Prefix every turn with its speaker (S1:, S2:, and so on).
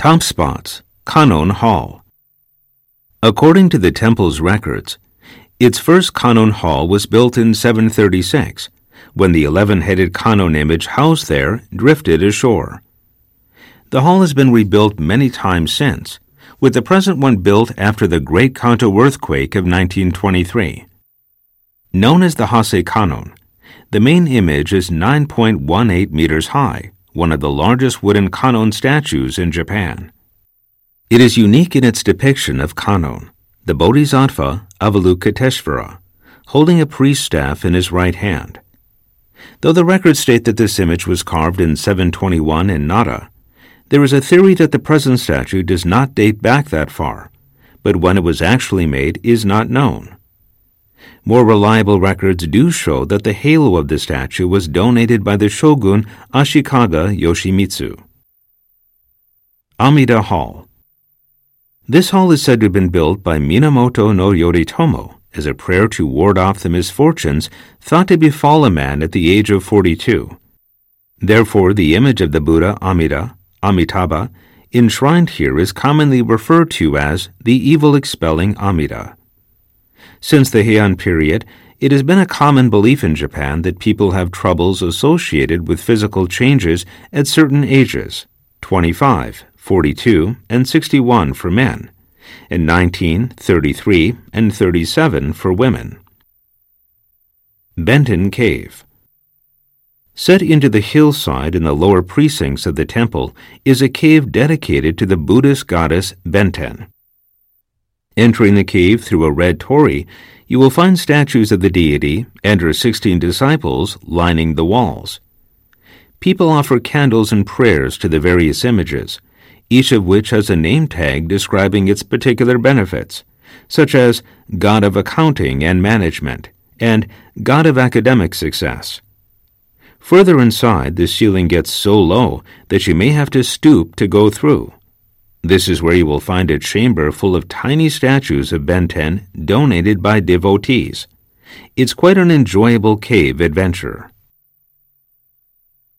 S1: Top spots Kannon Hall. According to the temple's records, its first Kannon Hall was built in 736 when the 11 headed Kannon image housed there drifted ashore. The hall has been rebuilt many times since, with the present one built after the Great Kanto earthquake of 1923. Known as the Hase Kannon, the main image is 9.18 meters high, one of the largest wooden kannon statues in Japan. It is unique in its depiction of kannon, the Bodhisattva Avalokiteshvara, holding a priest staff in his right hand. Though the records state that this image was carved in 721 in Nara, there is a theory that the present statue does not date back that far, but when it was actually made is not known. More reliable records do show that the halo of the statue was donated by the shogun Ashikaga Yoshimitsu. Amida Hall This hall is said to have been built by Minamoto no Yoritomo as a prayer to ward off the misfortunes thought to befall a man at the age of 42. Therefore, the image of the Buddha Amida, Amitabha, enshrined here is commonly referred to as the evil expelling Amida. Since the Heian period, it has been a common belief in Japan that people have troubles associated with physical changes at certain ages 25, 42, and 61 for men, and 19, 33, and 37 for women. Benten Cave Set into the hillside in the lower precincts of the temple is a cave dedicated to the Buddhist goddess Benten. Entering the cave through a red torii, you will find statues of the deity and her sixteen disciples lining the walls. People offer candles and prayers to the various images, each of which has a name tag describing its particular benefits, such as God of Accounting and Management and God of Academic Success. Further inside, the ceiling gets so low that you may have to stoop to go through. This is where you will find a chamber full of tiny statues of Benten donated by devotees. It's quite an enjoyable cave adventure.